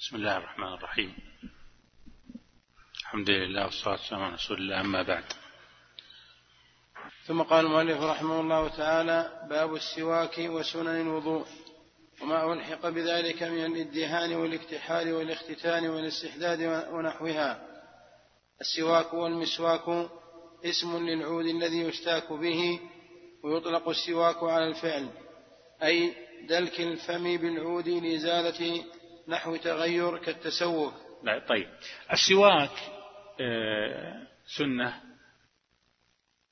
بسم الله الرحمن الرحيم. الحمد لله والصلاة والسلام على رسول الله أما بعد. ثم قال المؤلف رحمه الله تعالى باب السواك وسنن الوضوء. وما ألحق بذلك من الإدهان والاكتحال والاختتان والاستحداد ونحوها. السواك والمسواك اسم للعود الذي يستاك به ويطلق السواك على الفعل أي دلك الفم بالعود لإزالة نحو تغير كالتسوك لا طيب. السواك آه، سنة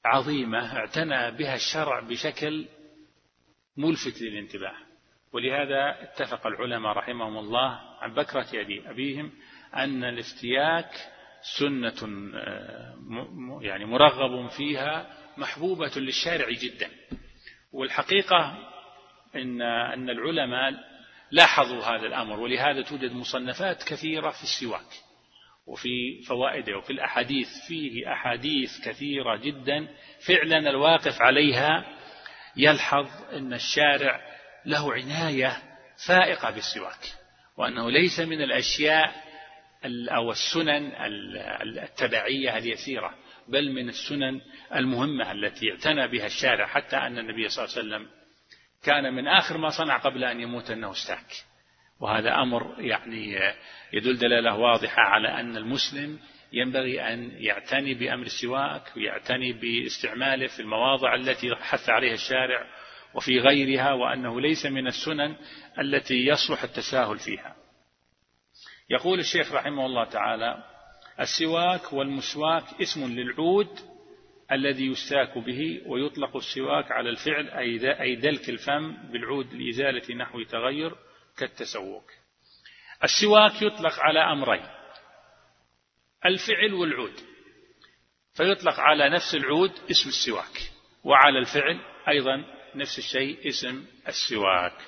عظيمة اعتنى بها الشرع بشكل ملفت للانتباه. ولهذا اتفق العلماء رحمهم الله عن بكرة أبيهم أن الافتياك سنة آه، يعني مرغب فيها محبوبة للشارع جدا. والحقيقة إن أن العلماء لاحظوا هذا الأمر ولهذا توجد مصنفات كثيرة في السواك وفي فوائده وفي الأحاديث فيه أحاديث كثيرة جدا فعلا الواقف عليها يلحظ أن الشارع له عناية فائقة بالسواك وأنه ليس من الأشياء أو السنن التبعية اليسيرة بل من السنن المهمة التي اعتنى بها الشارع حتى أن النبي صلى الله عليه وسلم كان من آخر ما صنع قبل أن يموت أنه استاك وهذا أمر يعني يدل دلالة واضحة على أن المسلم ينبغي أن يعتني بأمر السواك ويعتني باستعماله في المواضع التي حث عليها الشارع وفي غيرها وأنه ليس من السنن التي يصلح التساهل فيها. يقول الشيخ رحمه الله تعالى السواك والمسواك اسم للعود الذي يستاك به ويطلق السواك على الفعل أي دلك الفم بالعود لإزالة نحو تغير كالتسوك. السواك يطلق على أمرين الفعل والعود. فيطلق على نفس العود اسم السواك وعلى الفعل أيضا نفس الشيء اسم السواك.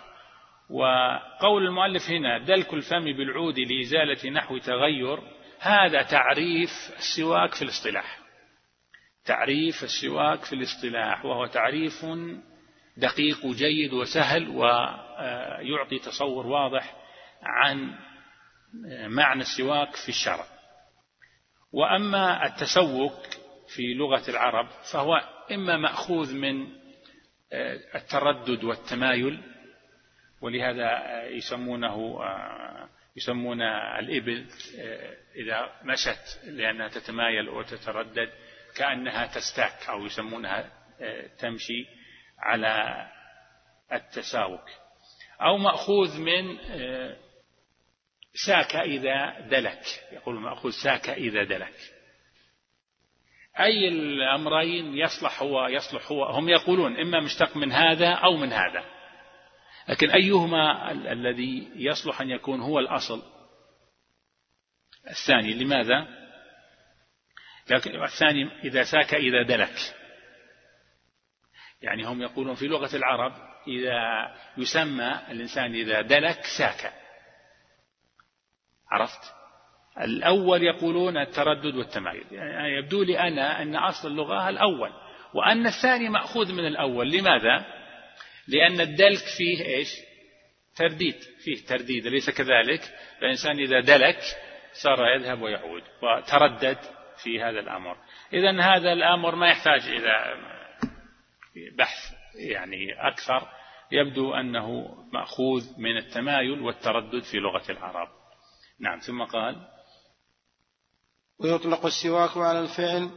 وقول المؤلف هنا دلك الفم بالعود لإزالة نحو تغير هذا تعريف السواك في الاصطلاح. تعريف السواك في الاصطلاح وهو تعريف دقيق جيد وسهل ويعطي تصور واضح عن معنى السواك في الشرع. وأما التسوك في لغة العرب فهو إما مأخوذ من التردد والتمايل ولهذا يسمونه يسمون الإبل إذا مشت لأنها تتمايل وتتردد كأنها تستاك أو يسمونها تمشي على التساوك. أو مأخوذ من ساك إذا دلك. يقول مأخوذ ساك إذا دلك. أي الأمرين يصلح هو يصلح هو. هم يقولون إما مشتق من هذا أو من هذا. لكن أيهما الذي يصلح أن يكون هو الأصل؟ الثاني لماذا؟ لكن الثاني إذا ساك إذا دلك. يعني هم يقولون في لغة العرب إذا يسمى الإنسان إذا دلك ساك. عرفت؟ الأول يقولون التردد والتمايل. يعني يبدو لي أنا أن أصل اللغة الأول. وأن الثاني مأخوذ من الأول. لماذا؟ لأن الدلك فيه إيش؟ ترديد. فيه ترديد. أليس كذلك؟ فالإنسان إذا دلك صار يذهب ويعود. وتردد. في هذا الأمر. إذا هذا الأمر ما يحتاج إلى بحث يعني أكثر. يبدو أنه مأخوذ من التمايل والتردد في لغة العرب. نعم ثم قال ويطلق السواك على الفعل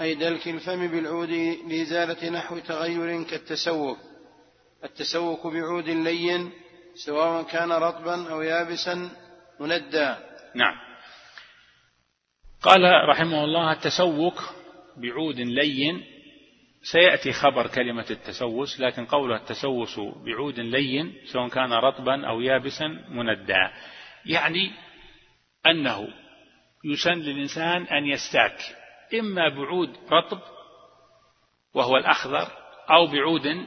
أي دلك الفم بالعود لإزالة نحو تغير كالتسوك. التسوك بعود لين سواء كان رطبا أو يابسا مندى نعم. قال رحمه الله التسوك بعود لين. سيأتي خبر كلمة التسوس لكن قوله التسوس بعود لين سواء كان رطبا أو يابسا مندى يعني أنه يسن للإنسان أن يستاك إما بعود رطب وهو الأخضر أو بعود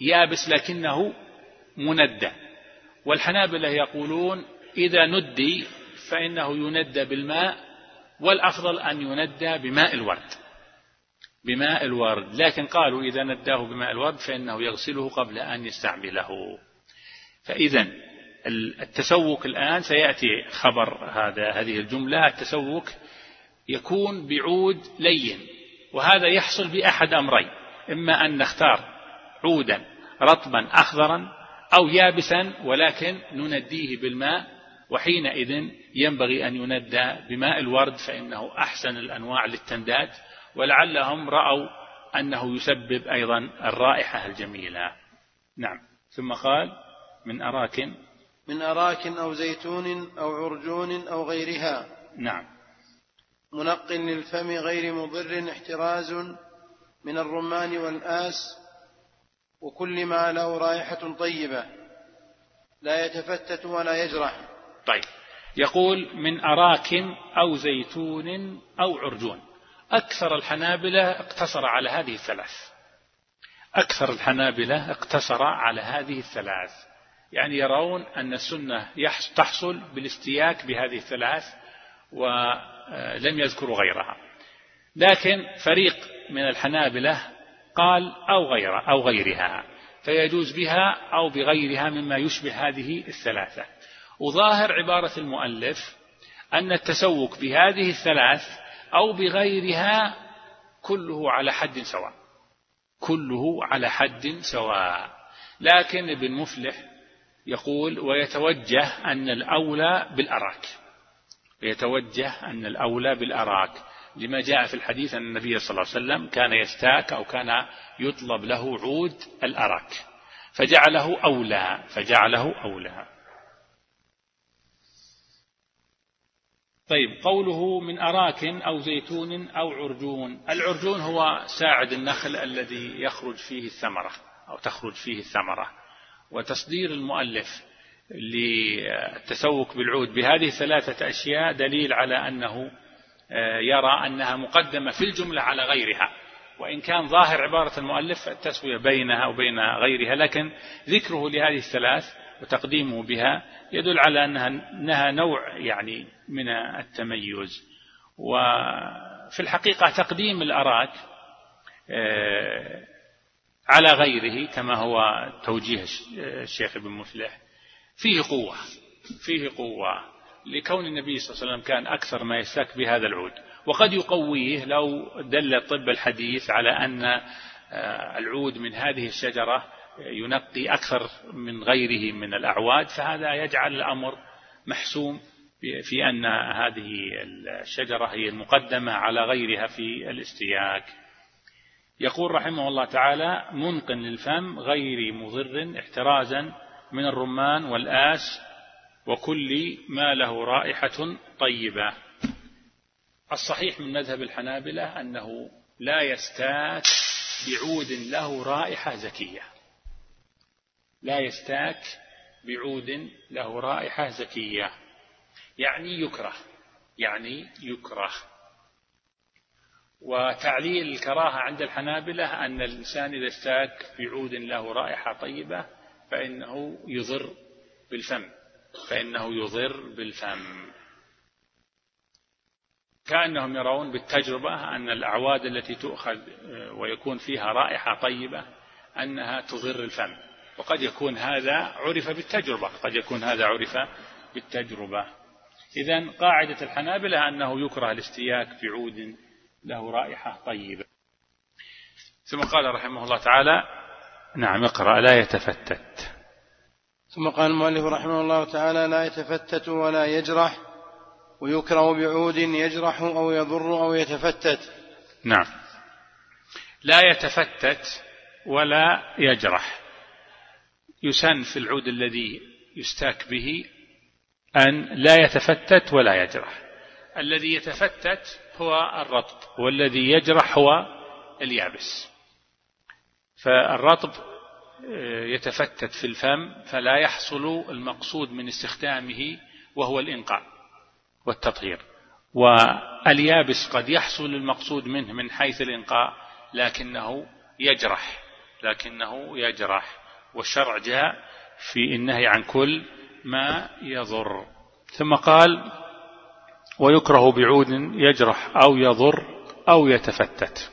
يابس لكنه مندى والحنابلة يقولون إذا ندي فإنه يندى بالماء والأفضل أن يندى بماء الورد. بماء الورد. لكن قالوا إذا نداه بماء الورد فإنه يغسله قبل أن يستعمله. فإذا التسوك الآن سيأتي خبر هذا هذه الجملة. التسوك يكون بعود لين. وهذا يحصل بأحد أمرين. إما أن نختار عودا رطبا أخضرا أو يابسا ولكن ننديه بالماء وحينئذ ينبغي أن يندى بماء الورد فإنه أحسن الأنواع للتنداد ولعلهم رأوا أنه يسبب أيضا الرائحة الجميلة. نعم. ثم قال من أراك؟ من أراك أو زيتون أو عرجون أو غيرها. نعم. منق للفم غير مضر احتراز من الرمان والآس وكل ما له رائحة طيبة لا يتفتت ولا يجرح. طيب. يقول من أراك أو زيتون أو عرجون. أكثر الحنابلة اقتصر على هذه الثلاث. أكثر الحنابلة اقتصر على هذه الثلاث. يعني يرون أن السنة تحصل بالاستياك بهذه الثلاث ولم يذكروا غيرها. لكن فريق من الحنابلة قال أو غير أو غيرها. فيجوز بها أو بغيرها مما يشبه هذه الثلاثة. وظاهر عبارة المؤلف أن التسوق بهذه الثلاث أو بغيرها كله على حد سواء. كله على حد سواء. لكن ابن مفلح يقول ويتوجه أن الأولى بالأراك. ويتوجه أن الأولى بالأراك. لما جاء في الحديث أن النبي صلى الله عليه وسلم كان يستاك أو كان يطلب له عود الأراك. فجعله أولى. فجعله أولى. طيب قوله من أراك أو زيتون أو عرجون. العرجون هو ساعد النخل الذي يخرج فيه الثمرة أو تخرج فيه الثمرة. وتصدير المؤلف للتسوق بالعود بهذه الثلاثة أشياء دليل على أنه آه، يرى أنها مقدمة في الجملة على غيرها. وإن كان ظاهر عبارة المؤلف التسوية بينها وبين غيرها لكن ذكره لهذه الثلاث وتقديمه بها يدل على أنها, أنها نوع يعني من التميز. وفي الحقيقة تقديم الأراك آه، على غيره كما هو توجيه الشيخ ابن مفلح. فيه قوة فيه قوة لكون النبي صلى الله عليه وسلم كان أكثر ما يستك بهذا العود. وقد يقويه لو دل الطب الحديث على أن آه، العود من هذه الشجرة ينقي أكثر من غيره من الأعواد فهذا يجعل الأمر محسوم في أن هذه الشجرة هي المقدمة على غيرها في الاستياك. يقول رحمه الله تعالى منق للفم غير مضر احترازا من الرمان والآس وكل ما له رائحة طيبة. الصحيح من مذهب الحنابلة أنه لا يستاك بعود له رائحة زكية. لا يستاك بعود له رائحة زكية. يعني يكره يعني يكره. وتعليل الكراهة عند الحنابلة أن الإنسان إذا استاك بعود له رائحة طيبة فإنه يضر بالفم فإنه يضر بالفم. كأنهم يرون بالتجربة أن الأعواد التي تؤخذ ويكون فيها رائحة طيبة أنها تضر الفم. وقد يكون هذا عرف بالتجربة قد يكون هذا عرف بالتجربة. إذا قاعدة الحنابلة أنه يكره الاستياك بعود له رائحة طيبة. ثم قال رحمه الله تعالى نعم اقرأ لا يتفتت. ثم قال المؤلف رحمه الله تعالى لا يتفتت ولا يجرح ويكره بعود يجرح أو يضر أو يتفتت. نعم. لا يتفتت ولا يجرح. يسن في العود الذي يستاك به أن لا يتفتت ولا يجرح. الذي يتفتت هو الرطب والذي يجرح هو اليابس. فالرطب آه، يتفتت في الفم فلا يحصل المقصود من استخدامه وهو الإنقاء والتطهير. واليابس قد يحصل المقصود منه من حيث الإنقاء لكنه يجرح لكنه يجرح. والشرع جاء في النهي عن كل ما يضر. ثم قال ويكره بعود يجرح أو يضر أو يتفتت.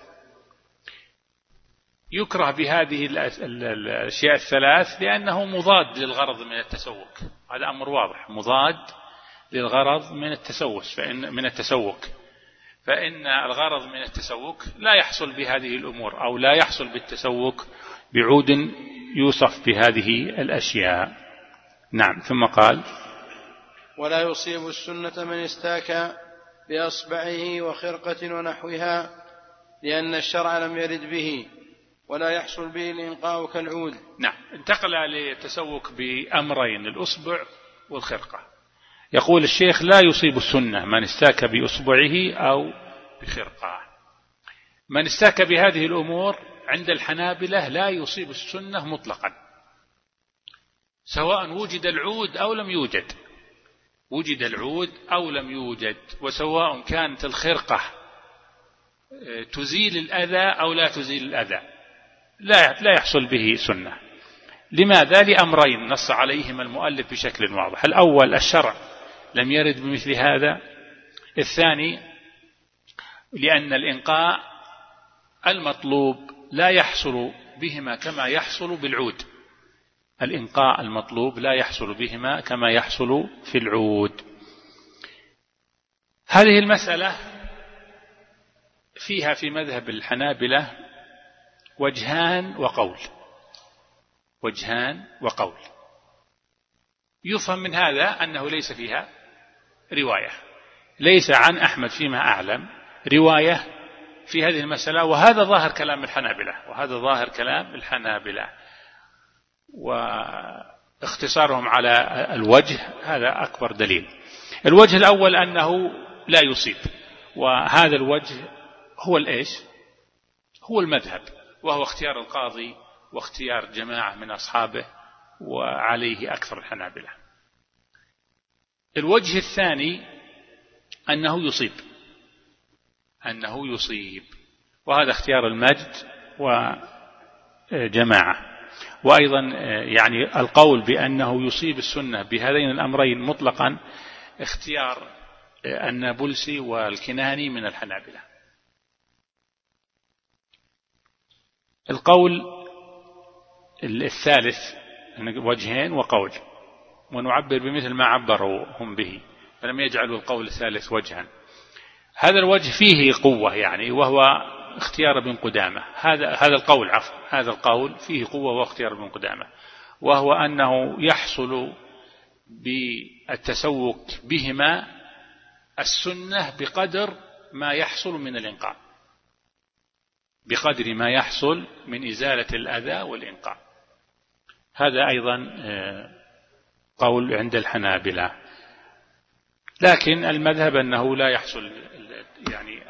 يكره بهذه الأشياء الثلاث لأنه مضاد للغرض من التسوق. هذا أمر واضح. مضاد للغرض من التسوق. فإن من التسوق. فإن الغرض من التسوق لا يحصل بهذه الأمور أو لا يحصل بالتسوق بعود يوصف بهذه الأشياء. نعم ثم قال ولا يصيب السنة من استاك بأصبعه وخرقة ونحوها لأن الشرع لم يرد به ولا يحصل به الإنقاء كالعود. نعم انتقل للتسوك بأمرين الأصبع والخرقة. يقول الشيخ لا يصيب السنة من استاك بأصبعه أو بخرقة. من استاك بهذه الأمور الحنابلة لا يصيب السنة مطلقا. سواء وجد العود أو لم يوجد. وجد العود أو لم يوجد. وسواء كانت الخرقة آه، تزيل الأذى أو لا تزيل الأذى. لا لا يحصل به سنة. لماذا؟ لأمرين نص عليهما المؤلف بشكل واضح. الأول الشرع لم يرد بمثل هذا. الثاني لأن الإنقاء المطلوب لا يحصل بهما كما يحصل بالعود. الإنقاء المطلوب لا يحصل بهما كما يحصل في العود. هذه المسألة فيها في مذهب الحنابلة وجهان وقول. وجهان وقول. يفهم من هذا أنه ليس فيها رواية. ليس عن أحمد فيما أعلم. رواية في هذه المسألة وهذا ظاهر كلام الحنابلة وهذا ظاهر كلام الحنابلة. واختصارهم على الوجه هذا أكبر دليل. الوجه الأول أنه لا يصيب وهذا الوجه هو الإيش؟ هو المذهب وهو اختيار القاضي واختيار جماعة من أصحابه وعليه أكثر الحنابلة. الوجه الثاني أنه يصيب. أنه يصيب. وهذا اختيار المجد وجماعة. وأيضا يعني القول بأنه يصيب السنة بهذين الأمرين مطلقا اختيار النابلسي والكناني من الحنابلة. القول الثالث وجهين وقول ونعبر بمثل ما عبروا هم به. فلم يجعلوا القول الثالث وجها. هذا الوجه فيه قوة يعني وهو اختيار ابن قدامة. هذا هذا القول عفوا هذا القول فيه قوة واختيار ابن قدامة. وهو أنه يحصل بالتسوق بهما السنة بقدر ما يحصل من الإنقاء بقدر ما يحصل من إزالة الأذى والإنقاء هذا أيضا آه، قول عند الحنابلة. لكن المذهب أنه لا يحصل يعني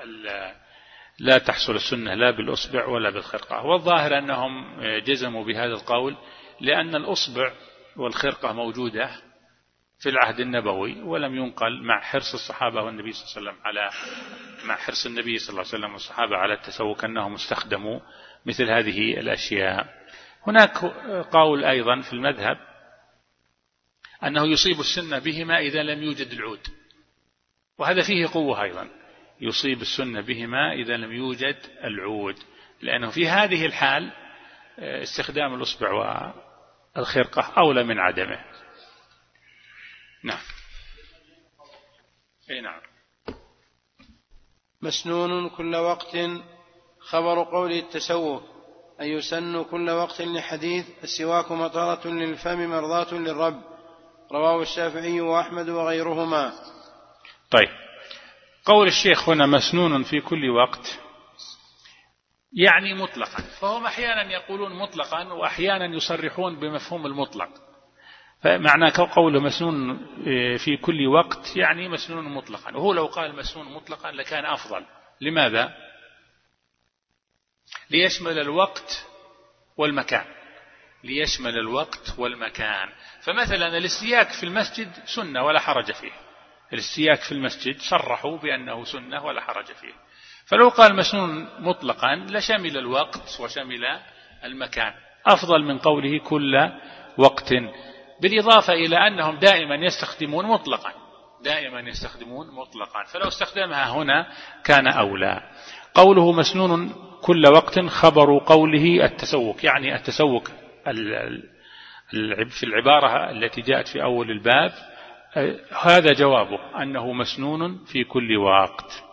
لا تحصل السنة لا بالأصبع ولا بالخرقة. والظاهر أنهم جزموا بهذا القول لأن الأصبع والخرقة موجودة في العهد النبوي ولم ينقل مع حرص الصحابة والنبي صلى الله عليه وسلم على مع حرص النبي صلى الله عليه وسلم والصحابة على التسوق أنهم استخدموا مثل هذه الأشياء. هناك قول أيضا في المذهب أنه يصيب السنة بهما إذا لم يوجد العود. وهذا فيه قوة أيضا. يصيب السنة بهما إذا لم يوجد العود. لأنه في هذه الحال استخدام الأصبع والخرقة أولى من عدمه. نعم. أي نعم. مسنون كل وقت. خبر قول التسوق. أن يسن كل وقت لحديث؟ السواك مطرة للفم مرضاة للرب. رواه الشافعي وأحمد وغيرهما. طيب. قول الشيخ هنا مسنون في كل وقت. يعني مطلقا. فهم أحيانا يقولون مطلقا وأحيانا يصرحون بمفهوم المطلق. فمعنى قوله مسنون في كل وقت يعني مسنون مطلقا. وهو لو قال مسنون مطلقا لكان أفضل. لماذا؟ ليشمل الوقت والمكان. ليشمل الوقت والمكان. فمثلا الاستياك في المسجد سنة ولا حرج فيه. الاستياك في المسجد صرحوا بأنه سنة ولا حرج فيه. فلو قال مسنون مطلقا لشمل الوقت وشمل المكان. أفضل من قوله كل وقت. بالإضافة إلى أنهم دائما يستخدمون مطلقا. دائما يستخدمون مطلقا. فلو استخدمها هنا كان أولى. قوله مسنون كل وقت خبر قوله التسوق يعني التسوق في العبارة التي جاءت في أول الباب. هذا جوابه أنه مسنون في كل وقت.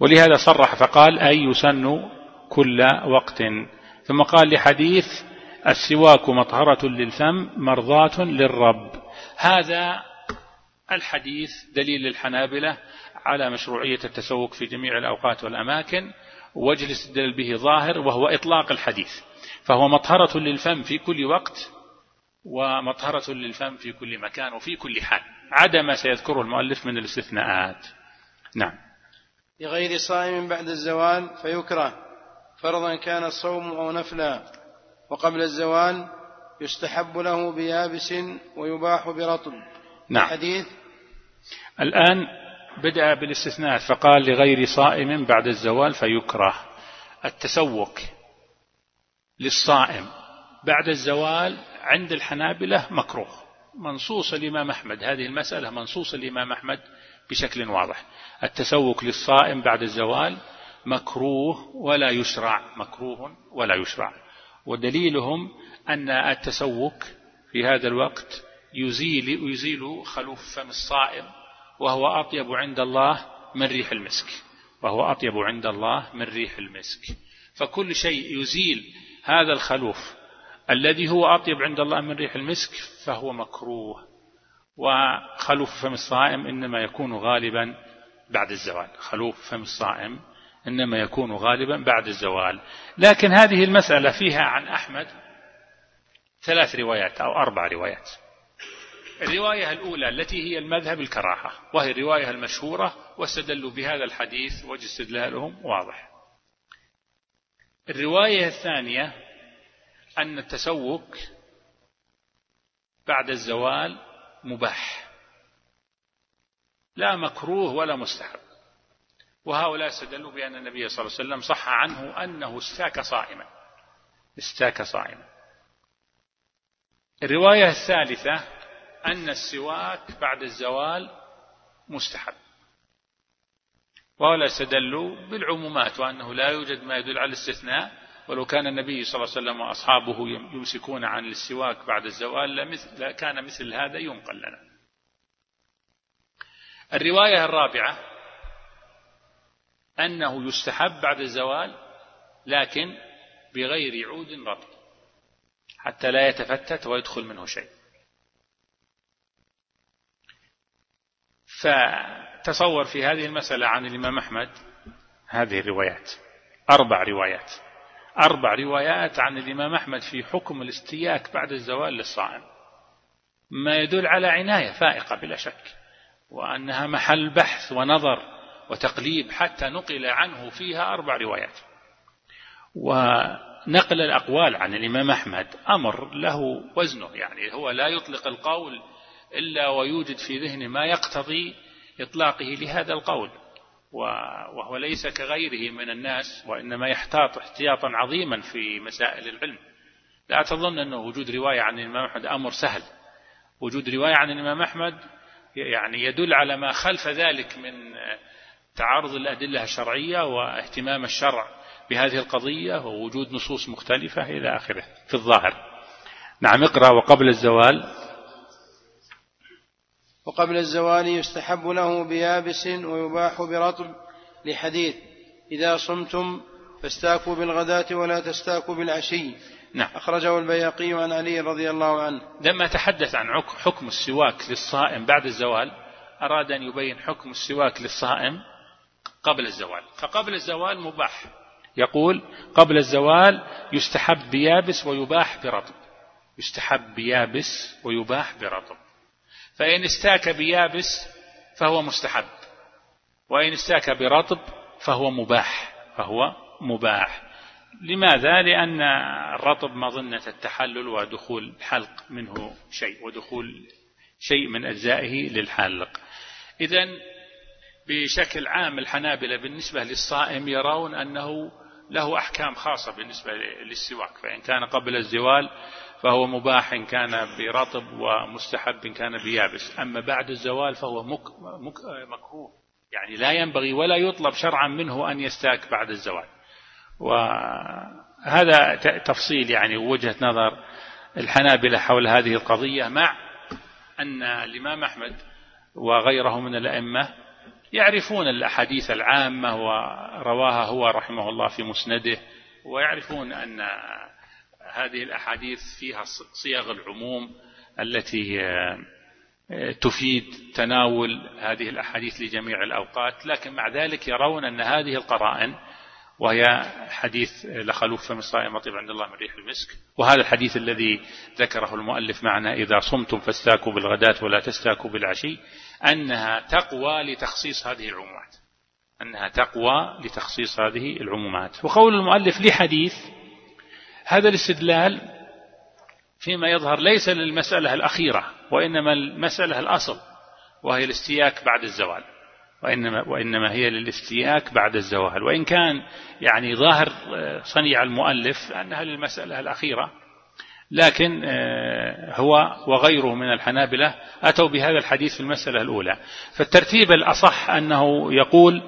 ولهذا صرح فقال أي يسن كل وقت؟ ثم قال لحديث السواك مطهرة للفم مرضاة للرب. هذا الحديث دليل للحنابلة على مشروعية التسوق في جميع الأوقات والأماكن وجه الاستدلال به ظاهر وهو إطلاق الحديث. فهو مطهرة للفم في كل وقت ومطهرة للفم في كل مكان وفي كل حال. عدا ما سيذكره المؤلف من الاستثناءات. نعم. لغير صائم بعد الزوال فيكره. فرضا كان الصوم أو نفلا. وقبل الزوال يستحب له بيابس ويباح برطب. نعم. حديث الآن بدأ بالاستثناء فقال لغير صائم بعد الزوال فيكره. التسوق للصائم. بعد الزوال عند الحنابلة مكروه. منصوص الإمام أحمد. هذه المسألة منصوص الإمام أحمد بشكل واضح. التسوق للصائم بعد الزوال مكروه ولا يشرع. مكروه ولا يشرع. ودليلهم أن التسوق في هذا الوقت يزيل يزيل خلوف فم الصائم وهو أطيب عند الله من ريح المسك. وهو أطيب عند الله من ريح المسك. فكل شيء يزيل هذا الخلوف. الذي هو أطيب عند الله من ريح المسك فهو مكروه. وخلوف فم الصائم إنما يكون غالبا بعد الزوال. خلوف فم الصائم إنما يكون غالبا بعد الزوال. لكن هذه المسألة فيها عن أحمد ثلاث روايات أو أربع روايات. الرواية الأولى التي هي المذهب الكراهة وهي الرواية المشهورة واستدلوا بهذا الحديث وجه استدلالهم واضح. الرواية الثانية أن التسوق بعد الزوال مباح. لا مكروه ولا مستحب. وهؤلاء استدلوا بأن النبي صلى الله عليه وسلم صح عنه أنه استاك صائما. استاك صائما. الرواية الثالثة أن السواك بعد الزوال مستحب. ولا استدلوا بالعمومات وأنه لا يوجد ما يدل على الاستثناء ولو كان النبي صلى الله عليه وسلم وأصحابه يمسكون عن السواك بعد الزوال لمثل كان مثل هذا ينقل لنا. الرواية الرابعة أنه يستحب بعد الزوال لكن بغير عود رطب حتى لا يتفتت ويدخل منه شيء. فتصور في هذه المسألة عن الإمام أحمد هذه الروايات أربع روايات. أربع روايات عن الإمام أحمد في حكم الاستياك بعد الزوال للصائم. ما يدل على عناية فائقة بلا شك وأنها محل بحث ونظر وتقليب حتى نقل عنه فيها أربع روايات. ونقل الأقوال عن الإمام أحمد أمر له وزنه يعني هو لا يطلق القول إلا ويوجد في ذهنه ما يقتضي إطلاقه لهذا القول. وهو ليس كغيره من الناس وإنما يحتاط احتياطا عظيما في مسائل العلم. لا تظن أنه وجود رواية عن الإمام أحمد أمر سهل. وجود رواية عن الإمام أحمد يعني يدل على ما خلف ذلك من تعارض الأدلة الشرعية واهتمام الشرع بهذه القضية ووجود نصوص مختلفة إلى آخره في الظاهر. نعم اقرأ وقبل الزوال. وقبل الزوال يستحب له بيابس ويباح برطب لحديث إذا صمتم فاستاكوا بالغداة ولا تستاكوا بالعشي نعم. أخرجه البياقي عن علي رضي الله عنه. لما تحدث عن حكم السواك للصائم بعد الزوال أراد أن يبين حكم السواك للصائم قبل الزوال. فقبل الزوال مباح. يقول قبل الزوال يستحب بيابس ويباح برطب يستحب بيابس ويباح برطب. فإن استاك بيابس فهو مستحب وإن استاك برطب فهو مباح فهو مباح لماذا؟ لأن الرطب مظنة التحلل ودخول الحلق منه شيء ودخول شيء من أجزائه للحلق إذا بشكل عام الحنابلة بالنسبة للصائم يرون أنه له أحكام خاصة بالنسبة للسواك فإن كان قبل الزوال فهو مباح كان برطب ومستحب كان بيابس. أما بعد الزوال فهو مك مك مكروه. يعني لا ينبغي ولا يطلب شرعا منه أن يستاك بعد الزوال. وهذا تفصيل يعني وجهة نظر الحنابلة حول هذه القضية مع أن الإمام أحمد وغيره من الأئمة يعرفون الأحاديث العامة ورواها هو رحمه الله في مسنده ويعرفون أن هذه الأحاديث فيها صيغ العموم التي تفيد تناول هذه الأحاديث لجميع الأوقات لكن مع ذلك يرون أن هذه القرائن وهي حديث لخلوف فم الصائم رطيب عند الله من ريح المسك وهذا الحديث الذي ذكره المؤلف معنا إذا صمتم فاستاكوا بالغداة ولا تستاكوا بالعشي أنها تقوى لتخصيص هذه العمومات. أنها تقوى لتخصيص هذه العمومات. وقول المؤلف لحديث هذا الاستدلال فيما يظهر ليس للمسألة الأخيرة وإنما المسألة الأصل وهي الاستياك بعد الزوال وإنما, وإنما هي للاستياك بعد الزوال. وإن كان يعني ظاهر آه، صنيع المؤلف أنها للمسألة الأخيرة لكن آه، هو وغيره من الحنابلة أتوا بهذا الحديث في المسألة الأولى. فالترتيب الأصح أنه يقول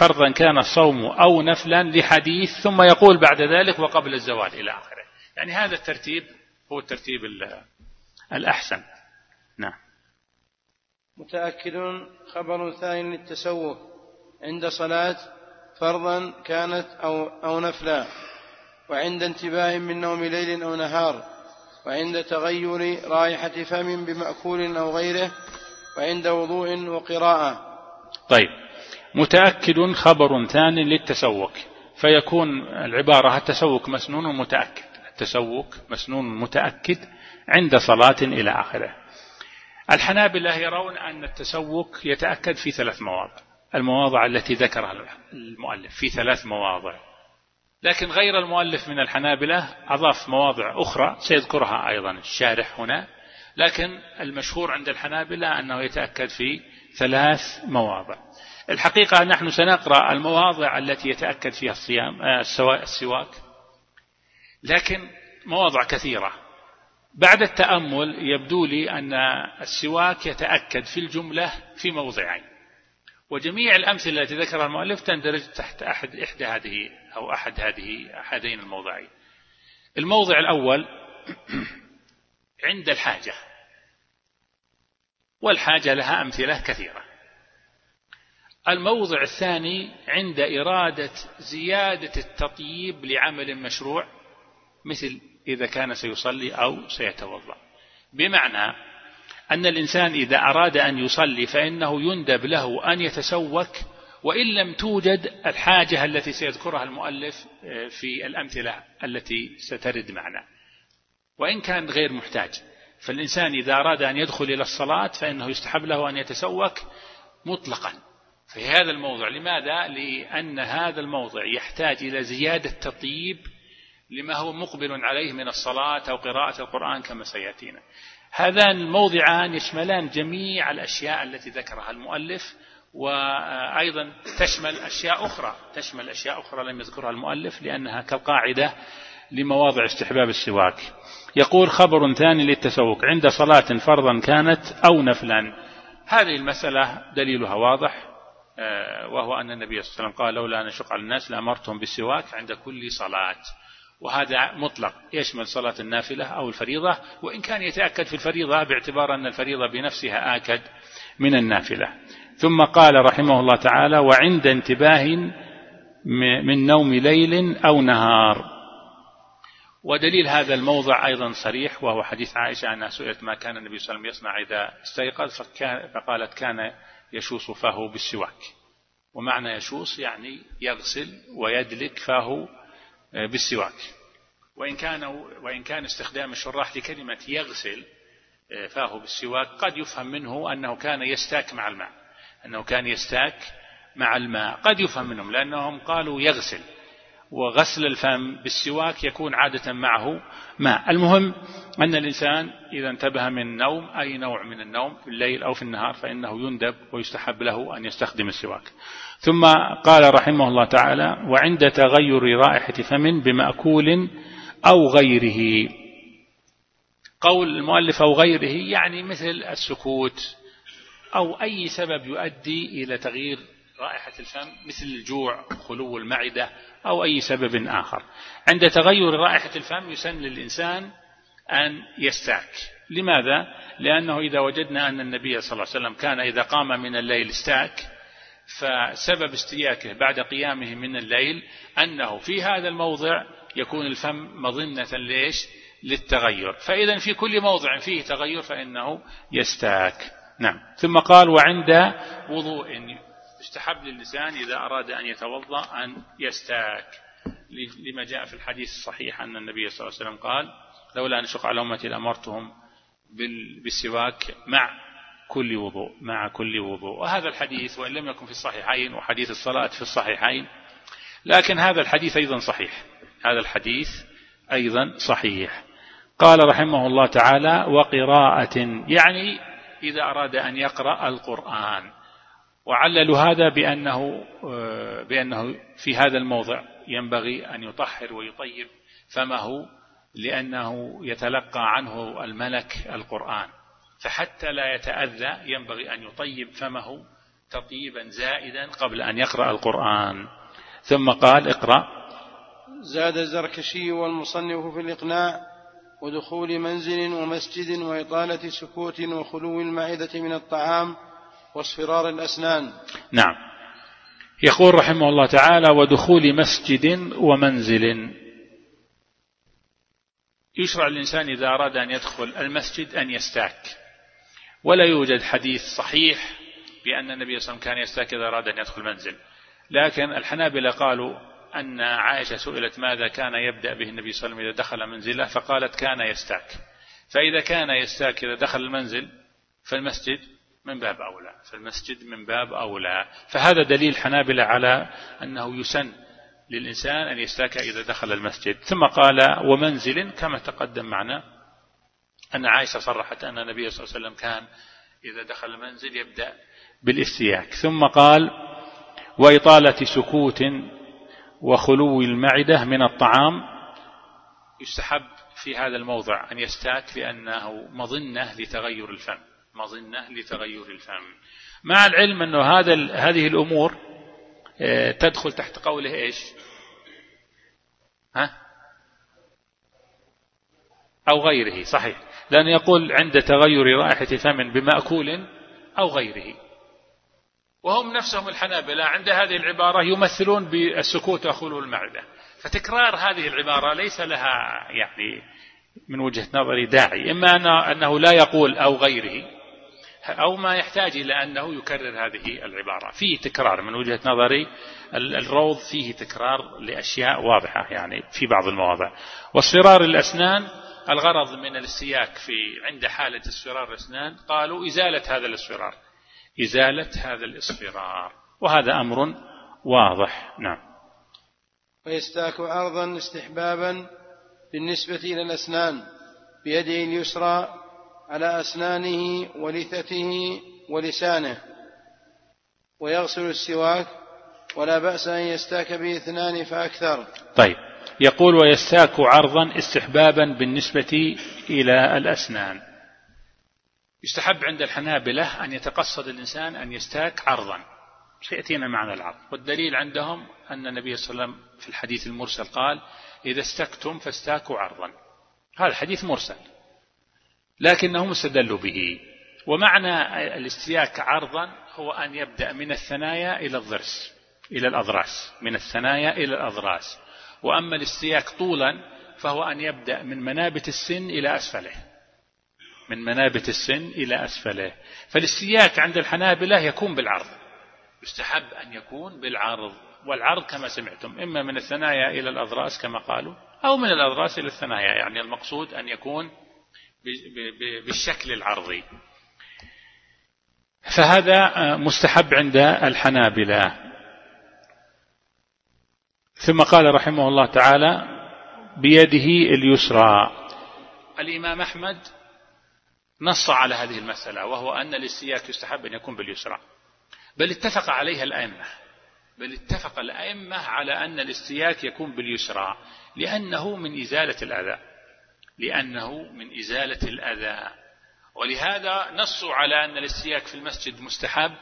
فرضا كان الصوم أو نفلا لحديث ثم يقول بعد ذلك وقبل الزوال إلى آخره. يعني هذا الترتيب هو الترتيب الأحسن. نعم. متأكد خبر ثاني للتسوق. عند صلاة فرضا كانت أو, أو نفلا. وعند انتباه من نوم ليل أو نهار. وعند تغير رائحة فم بمأكول أو غيره. وعند وضوء وقراءة. طيب. متأكد خبر ثان للتسوق. فيكون العبارة التسوق مسنون متأكد؟ التسوق مسنون متأكد عند صلاة إلى آخره. الحنابلة يرون أن التسوق يتأكد في ثلاث مواضع. المواضع التي ذكرها المؤلف. في ثلاث مواضع. لكن غير المؤلف من الحنابلة أضاف مواضع أخرى سيذكرها أيضا الشارح هنا. لكن المشهور عند الحنابلة أنه يتأكد في ثلاث مواضع. الحقيقة نحن سنقرأ المواضع التي يتأكد فيها الصيام آه، السواك. لكن مواضع كثيرة. بعد التأمل يبدو لي أن السواك يتأكد في الجملة في موضعين. وجميع الأمثلة التي ذكرها المؤلف تندرج تحت أحد إحدى هذه أو أحد هذه أحدين الموضعين. الموضع الأول عند الحاجة. والحاجة لها أمثلة كثيرة. الموضع الثاني عند إرادة زيادة التطييب لعمل مشروع مثل إذا كان سيصلي أو سيتوضأ. بمعنى أن الإنسان إذا أراد أن يصلي فإنه يندب له أن يتسوك وإن لم توجد الحاجة التي سيذكرها المؤلف آه، في الأمثلة التي سترد معنا. وإن كان غير محتاج فالإنسان إذا أراد أن يدخل إلى الصلاة فإنه يستحب له أن يتسوك مطلقا. في هذا الموضع. لماذا؟ لأن هذا الموضع يحتاج إلى زيادة تطيب لما هو مقبل عليه من الصلاة أو قراءة القرآن كما سيأتينا. هذان الموضعان يشملان جميع الأشياء التي ذكرها المؤلف وأيضا تشمل أشياء أخرى. تشمل أشياء أخرى لم يذكرها المؤلف لأنها كالقاعدة لمواضع استحباب السواك. يقول خبر ثاني للتسوق. عند صلاة فرضا كانت أو نفلا. هذه المسألة دليلها واضح. وهو أن النبي صلى الله عليه وسلم قال لولا أن أشق على الناس لأمرتهم بالسواك عند كل صلاة. وهذا مطلق. يشمل صلاة النافلة أو الفريضة؟ وإن كان يتأكد في الفريضة باعتبار أن الفريضة بنفسها آكد من النافلة. ثم قال رحمه الله تعالى وعند انتباه من نوم ليل أو نهار. ودليل هذا الموضع أيضا صريح وهو حديث عائشة أنها سئلت ما كان النبي صلى الله عليه وسلم يصنع إذا استيقظ فقالت كان يشوص فاه بالسواك. ومعنى يشوص يعني يغسل ويدلك فاه بالسواك. وإن كان وإن كان استخدام الشراح لكلمة يغسل آه، فاه بالسواك قد يفهم منه أنه كان يستاك مع الماء. أنه كان يستاك مع الماء. قد يفهم منهم لأنهم قالوا يغسل. وغسل الفم بالسواك يكون عادة معه ماء المهم أن الإنسان إذا انتبه من النوم أي نوع من النوم في الليل أو في النهار فإنه يندب ويستحب له أن يستخدم السواك. ثم قال رحمه الله تعالى وعند تغير رائحة فم بمأكول أو غيره. قول المؤلف أو غيره يعني مثل السكوت أو أي سبب يؤدي إلى تغيير رائحة الفم مثل الجوع خلو المعدة أو أي سبب آخر. عند تغير رائحة الفم يسن للإنسان أن يستاك. لماذا؟ لأنه إذا وجدنا أن النبي صلى الله عليه وسلم كان إذا قام من الليل استاك فسبب استياكه بعد قيامه من الليل أنه في هذا الموضع يكون الفم مظنة ليش؟ للتغير. فإذا في كل موضع فيه تغير فإنه يستاك. نعم. ثم قال وعند وضوء يستحب للإنسان إذا أراد أن يتوضأ أن يستاك. لما جاء في الحديث الصحيح أن النبي صلى الله عليه وسلم قال لولا أن أشق على أمتي لأمرتهم بالسواك مع كل وضوء مع كل وضوء. وهذا الحديث وإن لم يكن في الصحيحين وحديث الصلاة في الصحيحين لكن هذا الحديث أيضا صحيح. هذا الحديث أيضا صحيح. قال رحمه الله تعالى وقراءة يعني إذا أراد أن يقرأ القرآن. وعللوا هذا بأنه بأنه في هذا الموضع ينبغي أن يطهر ويطيب فمه لأنه يتلقى عنه الملك القرآن. فحتى لا يتأذى ينبغي أن يطيب فمه تطيبا زائدا قبل أن يقرأ القرآن. ثم قال اقرأ. زاد الزركشي والمصنف في الإقناع ودخول منزل ومسجد وإطالة سكوت وخلو المعدة من الطعام واصفرار الأسنان. نعم. يقول رحمه الله تعالى ودخول مسجد ومنزل. يشرع الإنسان إذا أراد أن يدخل المسجد أن يستاك. ولا يوجد حديث صحيح بأن النبي صلى الله عليه وسلم كان يستاك إذا أراد أن يدخل منزل لكن الحنابلة قالوا أن عائشة سئلت ماذا كان يبدأ به النبي صلى الله عليه وسلم إذا دخل منزله فقالت كان يستاك. فإذا كان يستاك إذا دخل المنزل فالمسجد من باب أولى فالمسجد من باب أولى. فهذا دليل حنابلة على أنه يسن للإنسان أن يستاك إذا دخل المسجد. ثم قال ومنزل كما تقدم معنا. أن عائشة صرحت أن النبي صلى الله عليه وسلم كان إذا دخل المنزل يبدأ بالإستياك. ثم قال وإطالة سكوت وخلو المعدة من الطعام. يستحب في هذا الموضع أن يستاك لأنه مظنة لتغير الفم. مظنة لتغير الفم. مع العلم أنه هذا هذه الأمور آه، تدخل تحت قوله إيش؟ ها؟ أو غيره صحيح. لأنه يقول عند تغير رائحة فم بمأكول أو غيره. وهم نفسهم الحنابلة عند هذه العبارة يمثلون بالسكوت وخلو المعدة. فتكرار هذه العبارة ليس لها يعني من وجهة نظري داعي. إما أنه لا يقول أو غيره أو ما يحتاج إلى أنه يكرر هذه العبارة. فيه تكرار من وجهة نظري. الروض فيه تكرار لأشياء واضحة يعني في بعض المواضع. واصفرار الأسنان الغرض من الاستياك في عند حالة اصفرار الأسنان قالوا إزالة هذا الاصفرار. إزالة هذا الاصفرار. وهذا أمر واضح. نعم. ويستاك عرضا استحبابا بالنسبة إلى الأسنان بيده اليسرى على أسنانه ولثته ولسانه ويغسل السواك ولا بأس أن يستاك به اثنان فأكثر. طيب. يقول ويستاك عرضا استحبابا بالنسبة إلى الأسنان. يستحب عند الحنابلة أن يتقصد الإنسان أن يستاك عرضا. سيأتينا معنى العرض. والدليل عندهم أن النبي صلى الله عليه وسلم في الحديث المرسل قال إذا استكتم فاستاكوا عرضا. هذا حديث مرسل. لكنهم استدلوا به. ومعنى الاستياك عرضا هو أن يبدأ من الثنايا إلى الضرس إلى الأضراس من الثنايا إلى الأضراس. وأما الاستياك طولا فهو أن يبدأ من منابت السن إلى أسفله. من منابت السن إلى أسفله. فالاستياك عند الحنابلة يكون بالعرض. يستحب أن يكون بالعرض والعرض كما سمعتم إما من الثنايا إلى الأضراس كما قالوا أو من الأضراس إلى الثنايا. يعني المقصود أن يكون بالشكل العرضي. فهذا مستحب عند الحنابلة. ثم قال رحمه الله تعالى بيده اليسرى. الإمام أحمد نص على هذه المسألة وهو أن الاستياك يستحب أن يكون باليسرى. بل اتفق عليها الأئمة. بل اتفق الأئمة على أن الاستياك يكون باليسرى لأنه من إزالة الأذى. لأنه من إزالة الأذى. ولهذا نصوا على أن الاستياك في المسجد مستحب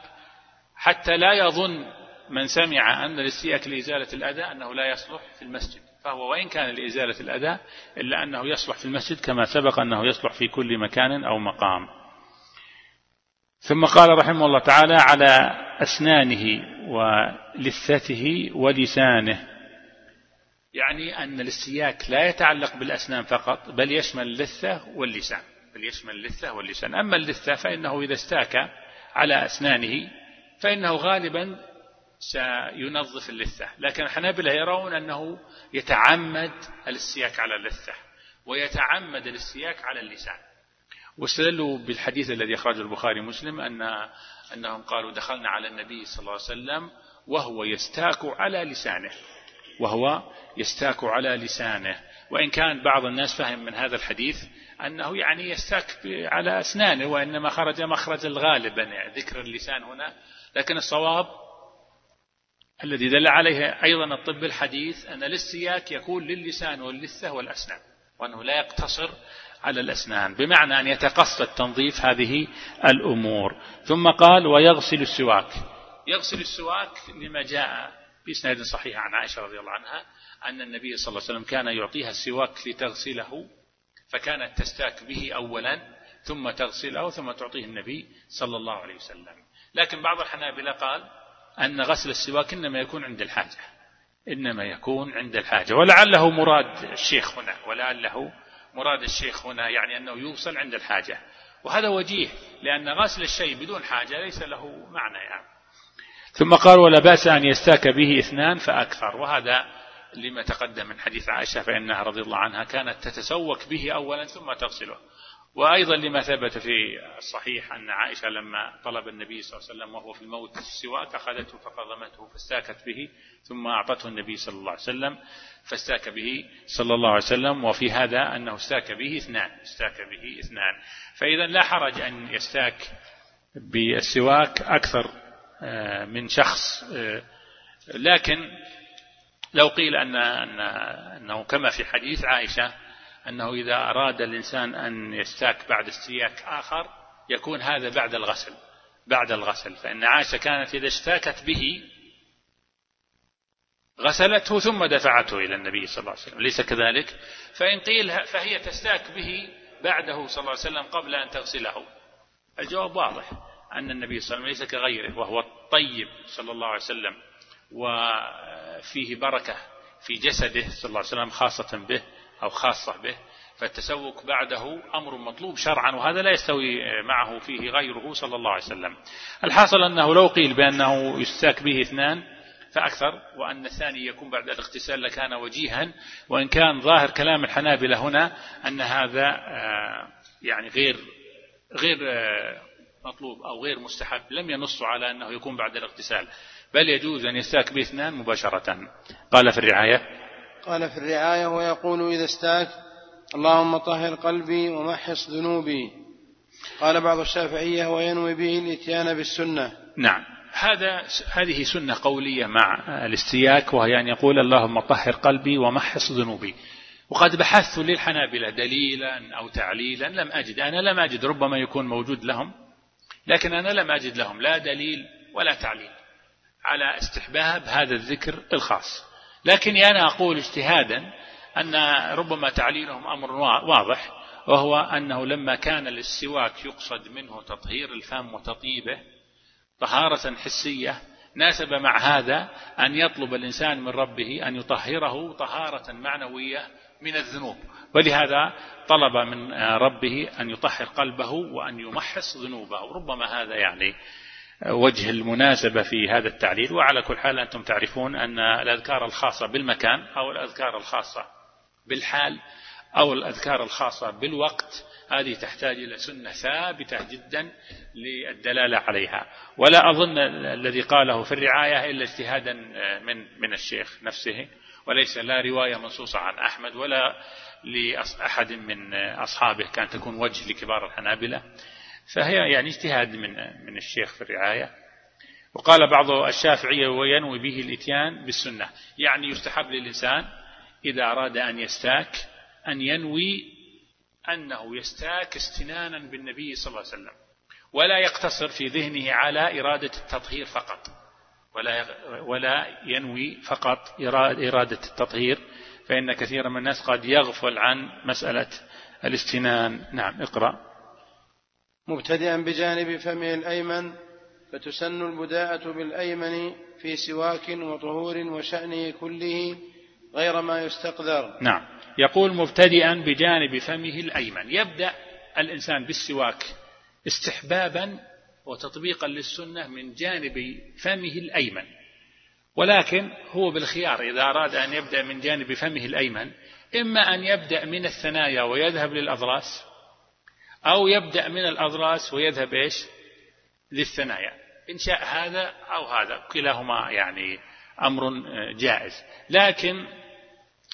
حتى لا يظن من سمع أن الاستياك لإزالة الأذى أنه لا يصلح في المسجد. فهو وإن كان لإزالة الأذى إلا أنه يصلح في المسجد كما سبق أنه يصلح في كل مكان أو مقام. ثم قال رحمه الله تعالى على أسنانه ولثته ولسانه. يعني أن الاستياك لا يتعلق بالأسنان فقط بل يشمل اللثة واللسان بل يشمل اللثة واللسان. أما اللثة فإنه إذا استاك على أسنانه فإنه غالبا سينظف اللثة. لكن الحنابلة يرون أنه يتعمد الاستياك على اللثة ويتعمد الاستياك على اللسان. واستدلوا بالحديث الذي أخرجه البخاري ومسلم أن أنهم قالوا دخلنا على النبي صلى الله عليه وسلم وهو يستاك على لسانه. وهو يستاك على لسانه. وإن كان بعض الناس فهم من هذا الحديث أنه يعني يستاك على أسنانه وإنما خرج مخرج الغالب. يعني ذكر اللسان هنا لكن الصواب الذي دل عليه أيضا الطب الحديث أن الاستياك يكون للسان واللثة والأسنان وأنه لا يقتصر على الأسنان. بمعنى أن يتقصد تنظيف هذه الأمور. ثم قال ويغسل السواك. يغسل السواك لما جاء بإسناد صحيح عن عائشة رضي الله عنها أن النبي صلى الله عليه وسلم كان يعطيها السواك لتغسله فكانت تستاك به أولا ثم تغسله ثم تعطيه النبي صلى الله عليه وسلم. لكن بعض الحنابلة قال أن غسل السواك إنما يكون عند الحاجة إنما يكون عند الحاجة ولعله مراد الشيخ هنا ولعله مراد الشيخ هنا يعني أنه يوصل عند الحاجة. وهذا وجيه لأن غسل الشيء بدون حاجة ليس له معنى يعني. ثم قال ولا بأس أن يستاك به اثنان فأكثر. وهذا لما تقدم من حديث عائشة فإنها رضي الله عنها كانت تتسوك به أولا ثم تغسله. وأيضا لما ثبت في الصحيح أن عائشة لما طلب النبي صلى الله عليه وسلم وهو في الموت السواك أخذته فقضمته فاستاكت به ثم أعطته النبي صلى الله عليه وسلم فاستاك به صلى الله عليه وسلم وفي هذا أنه استاك به اثنان استاك به اثنان. فإذا لا حرج أن يستاك بالسواك أكثر من شخص آه، لكن لو قيل أن أنه كما في حديث عائشة أنه إذا أراد الإنسان أن يستاك بعد استياك آخر يكون هذا بعد الغسل بعد الغسل. فإن عائشة كانت إذا استاكت به غسلته ثم دفعته إلى النبي صلى الله عليه وسلم. ليس كذلك؟ فإن قيل فهي تستاك به بعده صلى الله عليه وسلم قبل أن تغسله. الجواب واضح. أن النبي صلى الله عليه وسلم ليس كغيره وهو الطيب صلى الله عليه وسلم وفيه بركة في جسده صلى الله عليه وسلم خاصة به أو خاصة به فالتسوق بعده أمر مطلوب شرعا وهذا لا يستوي معه فيه غيره صلى الله عليه وسلم. الحاصل أنه لو قيل بأنه يستاك به اثنان فأكثر وأن الثاني يكون بعد الاغتسال لكان وجيها وإن كان ظاهر كلام الحنابلة هنا أن هذا آه، يعني غير غير آه، مطلوب أو غير مستحب لم ينصوا على أنه يكون بعد الاغتسال. بل يجوز أن يستاك باثنان مباشرة. قال في الرعاية قال في الرعاية ويقول إذا استاك اللهم طهر قلبي ومحص ذنوبي. قال بعض الشافعية وينوي به الإتيان بالسنة. نعم. هذا هذه سنة قولية مع الاستياك وهي أن يقول اللهم طهر قلبي ومحص ذنوبي. وقد بحثت للحنابلة دليلا أو تعليلا لم أجد. أنا لم أجد ربما يكون موجود لهم. لكن أنا لم أجد لهم لا دليل ولا تعليل على استحباب هذا الذكر الخاص. لكني أنا أقول اجتهادا أن ربما تعليلهم أمر واضح وهو أنه لما كان للسواك يقصد منه تطهير الفم وتطيبه طهارة حسية ناسب مع هذا أن يطلب الإنسان من ربه أن يطهره طهارة معنوية من الذنوب. ولهذا طلب من ربه أن يطهر قلبه وأن يمحص ذنوبه. ربما هذا يعني وجه المناسبة في هذا التعليل. وعلى كل حال أنتم تعرفون أن الأذكار الخاصة بالمكان أو الأذكار الخاصة بالحال أو الأذكار الخاصة بالوقت هذه تحتاج إلى سنة ثابتة جدا للدلالة عليها. ولا أظن الذي قاله في الرعاية إلا اجتهادا من من الشيخ نفسه. وليس لا رواية منصوصة عن أحمد ولا لأحد من أصحابه كان تكون وجه لكبار الحنابلة. فهي يعني اجتهاد من من الشيخ في الرعاية. وقال بعض الشافعية وينوي به الإتيان بالسنة. يعني يستحب للإنسان إذا أراد أن يستاك أن ينوي أنه يستاك استنانا بالنبي صلى الله عليه وسلم ولا يقتصر في ذهنه على إرادة التطهير فقط. ولا ولا ينوي فقط إرادة التطهير فإن كثيرا من الناس قد يغفل عن مسألة الاستنان. نعم اقرأ. مبتدئا بجانب فمه الأيمن فتسن البداءة بالأيمن في سواك وطهور وشأنه كله غير ما يستقذر. نعم. يقول مبتدئا بجانب فمه الأيمن. يبدأ الإنسان بالسواك استحبابا وتطبيقا للسنة من جانب فمه الأيمن. ولكن هو بالخيار إذا أراد أن يبدأ من جانب فمه الأيمن إما أن يبدأ من الثنايا ويذهب للأضراس أو يبدأ من الأضراس ويذهب إيش؟ للثنايا. إن شاء هذا أو هذا كلاهما يعني أمر جائز. لكن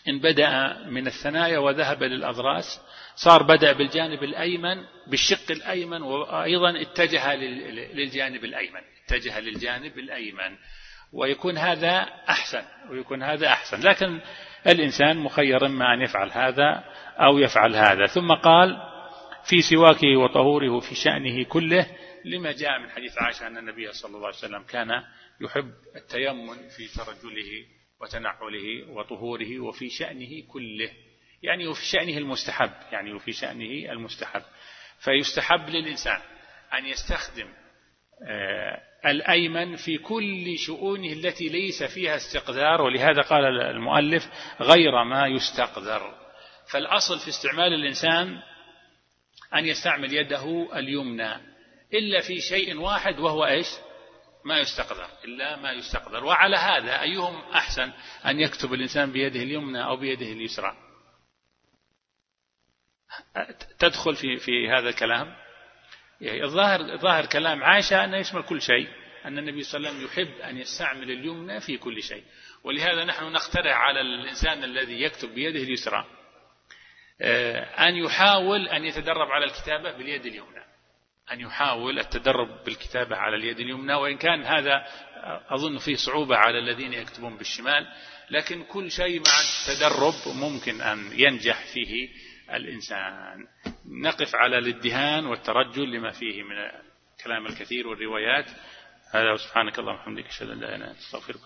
إن بدأ من الثنايا وذهب للأضراس صار بدأ بالجانب الأيمن بالشق الأيمن وأيضا اتجه للجانب الأيمن اتجه للجانب الأيمن. ويكون هذا أحسن ويكون هذا أحسن. لكن الإنسان مخير إما أن يفعل هذا أو يفعل هذا. ثم قال في سواكه وطهوره في شأنه كله لما جاء من حديث عائشة أن النبي صلى الله عليه وسلم كان يحب التيمن في ترجله وتنعله وطهوره وفي شأنه كله. يعني وفي شأنه المستحب يعني وفي شأنه المستحب. فيستحب للإنسان أن يستخدم آه، الأيمن في كل شؤونه التي ليس فيها استقذار ولهذا قال المؤلف غير ما يستقذر. فالأصل في استعمال الإنسان أن يستعمل يده اليمنى إلا في شيء واحد وهو إيش؟ ما يستقذر إلا ما يستقذر. وعلى هذا أيهم أحسن أن يكتب الإنسان بيده اليمنى أو بيده اليسرى؟ تدخل في في هذا الكلام. يعني الظاهر ظاهر كلام عائشة أنه يشمل كل شيء أن النبي صلى الله عليه وسلم يحب أن يستعمل اليمنى في كل شيء. ولهذا نحن نقترح على الإنسان الذي يكتب بيده اليسرى آه، أن يحاول أن يتدرب على الكتابة باليد اليمنى. أن يحاول التدرب بالكتابة على اليد اليمنى وإن كان هذا أظن فيه صعوبة على الذين يكتبون بالشمال. لكن كل شيء مع التدرب ممكن أن ينجح فيه. الإنسان. نقف على الإدهان والترجل لما فيه من الكلام الكثير والروايات. هذا سبحانك اللهم وبحمدك أشهد أن لا إله إلا أنت أستغفرك